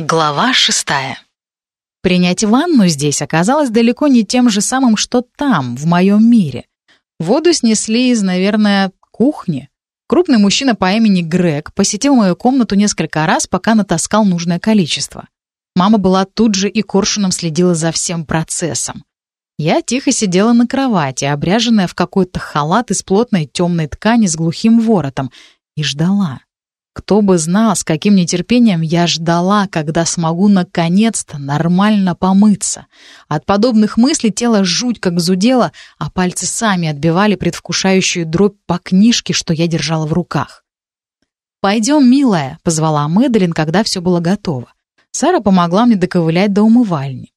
Глава шестая. Принять ванну здесь оказалось далеко не тем же самым, что там, в моем мире. Воду снесли из, наверное, кухни. Крупный мужчина по имени Грег посетил мою комнату несколько раз, пока натаскал нужное количество. Мама была тут же и коршуном следила за всем процессом. Я тихо сидела на кровати, обряженная в какой-то халат из плотной темной ткани с глухим воротом, и ждала. Кто бы знал, с каким нетерпением я ждала, когда смогу наконец-то нормально помыться. От подобных мыслей тело жуть как зудело, а пальцы сами отбивали предвкушающую дробь по книжке, что я держала в руках. «Пойдем, милая», — позвала Мэдалин, когда все было готово. Сара помогла мне доковылять до умывальни.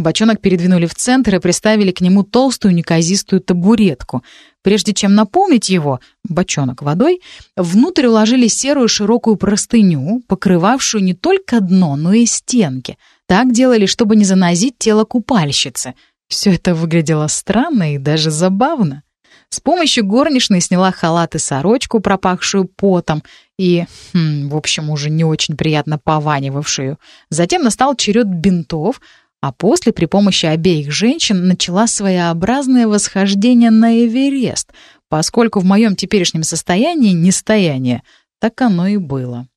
Бочонок передвинули в центр и приставили к нему толстую неказистую табуретку. Прежде чем наполнить его, бочонок водой, внутрь уложили серую широкую простыню, покрывавшую не только дно, но и стенки. Так делали, чтобы не занозить тело купальщицы. Все это выглядело странно и даже забавно. С помощью горничной сняла халат и сорочку, пропахшую потом, и, хм, в общем, уже не очень приятно пованивавшую. Затем настал черед бинтов, а после при помощи обеих женщин начала своеобразное восхождение на Эверест, поскольку в моем теперешнем состоянии нестояние, так оно и было.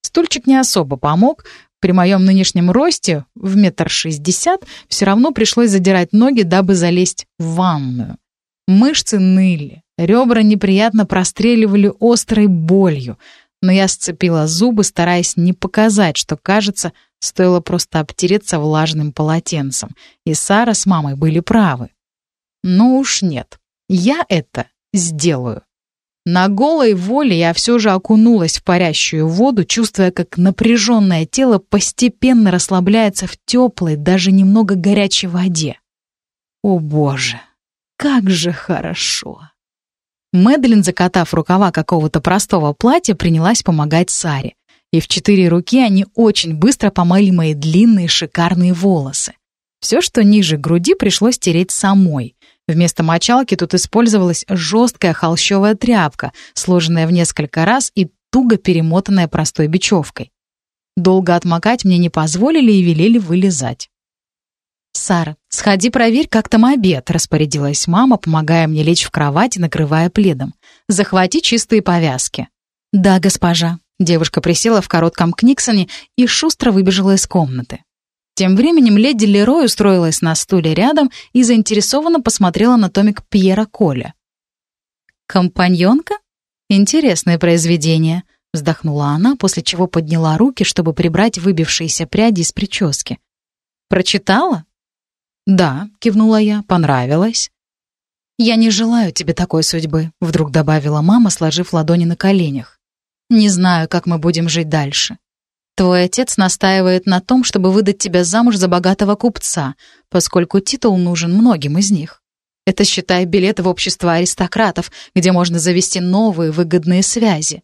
Стульчик не особо помог, при моем нынешнем росте в метр шестьдесят все равно пришлось задирать ноги, дабы залезть в ванную. Мышцы ныли, ребра неприятно простреливали острой болью, но я сцепила зубы, стараясь не показать, что, кажется, Стоило просто обтереться влажным полотенцем, и Сара с мамой были правы. Ну уж нет, я это сделаю. На голой воле я все же окунулась в парящую воду, чувствуя, как напряженное тело постепенно расслабляется в теплой, даже немного горячей воде. О боже, как же хорошо! Мэдлин, закатав рукава какого-то простого платья, принялась помогать Саре и в четыре руки они очень быстро помыли мои длинные шикарные волосы. Все, что ниже груди, пришлось тереть самой. Вместо мочалки тут использовалась жесткая холщовая тряпка, сложенная в несколько раз и туго перемотанная простой бечевкой. Долго отмокать мне не позволили и велели вылезать. «Сара, сходи проверь, как там обед», — распорядилась мама, помогая мне лечь в кровать и накрывая пледом. «Захвати чистые повязки». «Да, госпожа», Девушка присела в коротком книксоне и шустро выбежала из комнаты. Тем временем леди Лерой устроилась на стуле рядом и заинтересованно посмотрела на томик Пьера Коля. «Компаньонка? Интересное произведение», — вздохнула она, после чего подняла руки, чтобы прибрать выбившиеся пряди из прически. «Прочитала?» «Да», — кивнула я, — «понравилось». «Я не желаю тебе такой судьбы», — вдруг добавила мама, сложив ладони на коленях. Не знаю, как мы будем жить дальше. Твой отец настаивает на том, чтобы выдать тебя замуж за богатого купца, поскольку титул нужен многим из них. Это, считай, билеты в общество аристократов, где можно завести новые выгодные связи.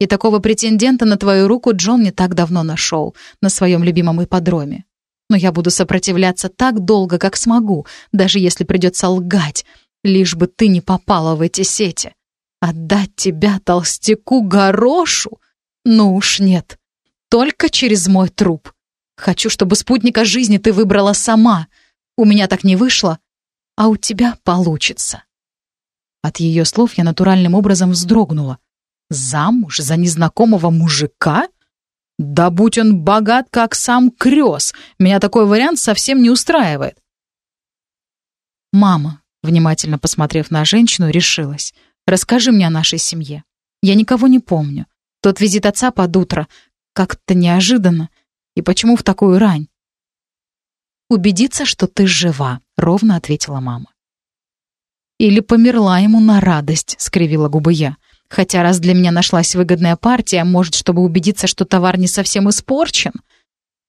И такого претендента на твою руку Джон не так давно нашел, на своем любимом ипподроме. Но я буду сопротивляться так долго, как смогу, даже если придется лгать, лишь бы ты не попала в эти сети. Отдать тебя толстяку горошу? Ну уж нет. Только через мой труп. Хочу, чтобы спутника жизни ты выбрала сама. У меня так не вышло, а у тебя получится. От ее слов я натуральным образом вздрогнула. Замуж за незнакомого мужика? Да будь он богат, как сам крёс. Меня такой вариант совсем не устраивает. Мама, внимательно посмотрев на женщину, решилась — Расскажи мне о нашей семье. Я никого не помню. Тот визит отца под утро. Как-то неожиданно. И почему в такую рань? «Убедиться, что ты жива», — ровно ответила мама. «Или померла ему на радость», — скривила губы я. «Хотя раз для меня нашлась выгодная партия, может, чтобы убедиться, что товар не совсем испорчен?»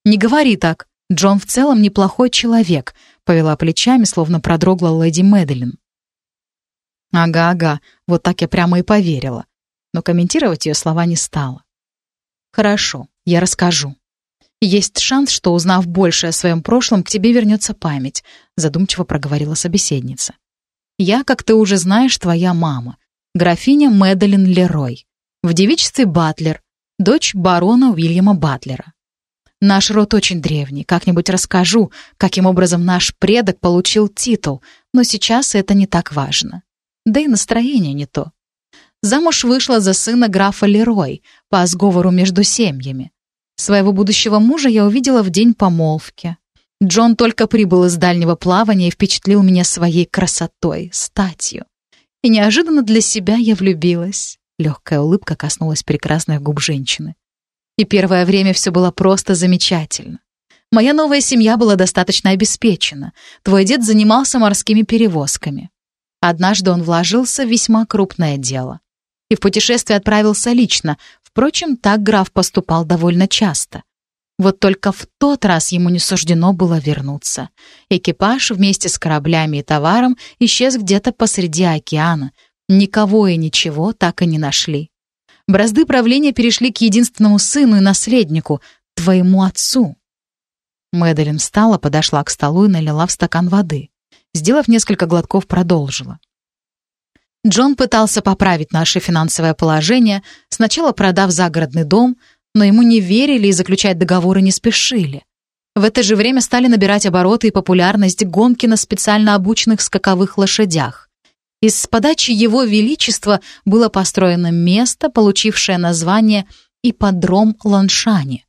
«Не говори так. Джон в целом неплохой человек», — повела плечами, словно продрогла леди Мэдалин. Ага-ага, вот так я прямо и поверила. Но комментировать ее слова не стала. Хорошо, я расскажу. Есть шанс, что, узнав больше о своем прошлом, к тебе вернется память, задумчиво проговорила собеседница. Я, как ты уже знаешь, твоя мама, графиня Мэдалин Лерой. В девичестве Батлер, дочь барона Уильяма Батлера. Наш род очень древний, как-нибудь расскажу, каким образом наш предок получил титул, но сейчас это не так важно. Да и настроение не то. Замуж вышла за сына графа Лерой по сговору между семьями. Своего будущего мужа я увидела в день помолвки. Джон только прибыл из дальнего плавания и впечатлил меня своей красотой, статью. И неожиданно для себя я влюбилась. Легкая улыбка коснулась прекрасных губ женщины. И первое время все было просто замечательно. Моя новая семья была достаточно обеспечена. Твой дед занимался морскими перевозками. Однажды он вложился в весьма крупное дело. И в путешествие отправился лично. Впрочем, так граф поступал довольно часто. Вот только в тот раз ему не суждено было вернуться. Экипаж вместе с кораблями и товаром исчез где-то посреди океана. Никого и ничего так и не нашли. Бразды правления перешли к единственному сыну и наследнику, твоему отцу. Мэдалин встала, подошла к столу и налила в стакан воды. Сделав несколько глотков, продолжила. Джон пытался поправить наше финансовое положение, сначала продав загородный дом, но ему не верили и заключать договоры не спешили. В это же время стали набирать обороты и популярность гонки на специально обученных скаковых лошадях. Из подачи Его Величества было построено место, получившее название «Ипподром Ланшани».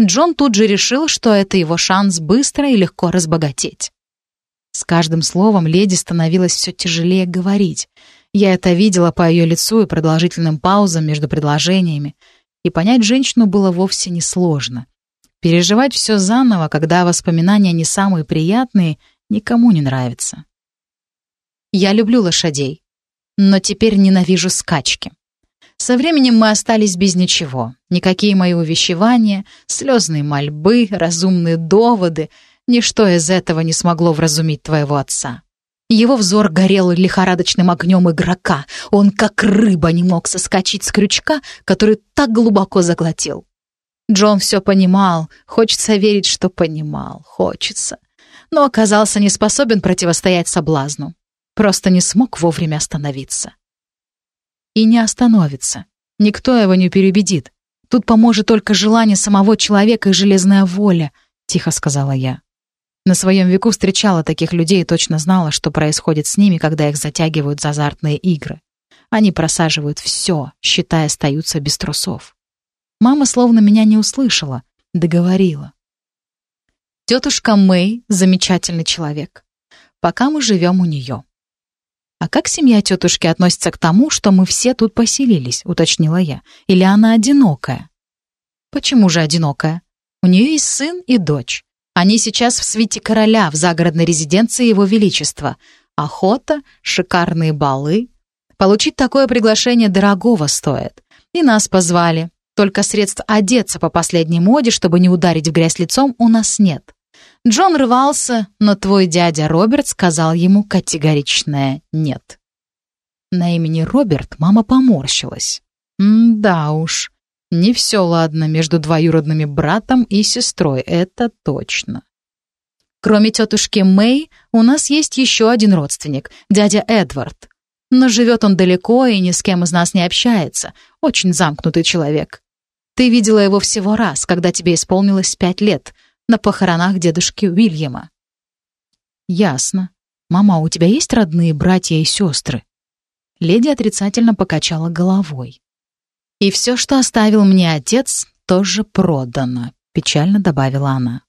Джон тут же решил, что это его шанс быстро и легко разбогатеть. С каждым словом леди становилось все тяжелее говорить. Я это видела по ее лицу и продолжительным паузам между предложениями и понять женщину было вовсе не сложно. Переживать все заново, когда воспоминания не самые приятные, никому не нравится. Я люблю лошадей, но теперь ненавижу скачки. Со временем мы остались без ничего. Никакие мои увещевания, слезные мольбы, разумные доводы — ничто из этого не смогло вразумить твоего отца. Его взор горел лихорадочным огнем игрока. Он, как рыба, не мог соскочить с крючка, который так глубоко заглотил. Джон все понимал, хочется верить, что понимал, хочется. Но оказался не способен противостоять соблазну. Просто не смог вовремя остановиться. И не остановится. Никто его не переубедит. Тут поможет только желание самого человека и железная воля, тихо сказала я. На своем веку встречала таких людей и точно знала, что происходит с ними, когда их затягивают за азартные игры. Они просаживают все, считая, остаются без трусов. Мама словно меня не услышала, договорила. Тетушка Мэй — замечательный человек. Пока мы живем у нее. «А как семья тетушки относится к тому, что мы все тут поселились?» — уточнила я. «Или она одинокая?» «Почему же одинокая? У нее есть сын и дочь. Они сейчас в свите короля в загородной резиденции его величества. Охота, шикарные балы. Получить такое приглашение дорогого стоит. И нас позвали. Только средств одеться по последней моде, чтобы не ударить в грязь лицом, у нас нет. Джон рвался, но твой дядя Роберт сказал ему категоричное «нет». На имени Роберт мама поморщилась. Да уж, не все ладно между двоюродными братом и сестрой, это точно. Кроме тетушки Мэй, у нас есть еще один родственник, дядя Эдвард. Но живет он далеко и ни с кем из нас не общается. Очень замкнутый человек. Ты видела его всего раз, когда тебе исполнилось пять лет, на похоронах дедушки Уильяма. Ясно. Мама, у тебя есть родные братья и сестры? Леди отрицательно покачала головой. «И все, что оставил мне отец, тоже продано», — печально добавила она.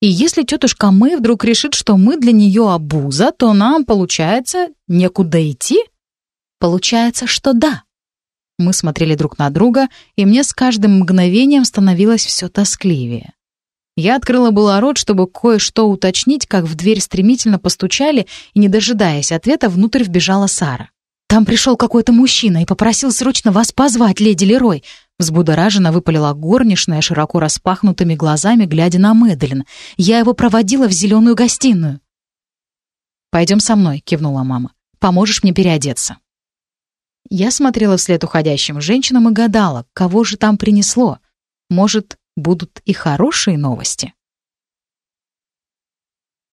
«И если тетушка Мы вдруг решит, что мы для нее обуза, то нам, получается, некуда идти?» «Получается, что да». Мы смотрели друг на друга, и мне с каждым мгновением становилось все тоскливее. Я открыла было рот, чтобы кое-что уточнить, как в дверь стремительно постучали, и, не дожидаясь ответа, внутрь вбежала Сара. «Там пришел какой-то мужчина и попросил срочно вас позвать, леди Лерой», Взбудораженно выпалила горничная, широко распахнутыми глазами, глядя на Мэдалин. «Я его проводила в зеленую гостиную». «Пойдем со мной», — кивнула мама. «Поможешь мне переодеться». Я смотрела вслед уходящим женщинам и гадала, кого же там принесло. Может, будут и хорошие новости?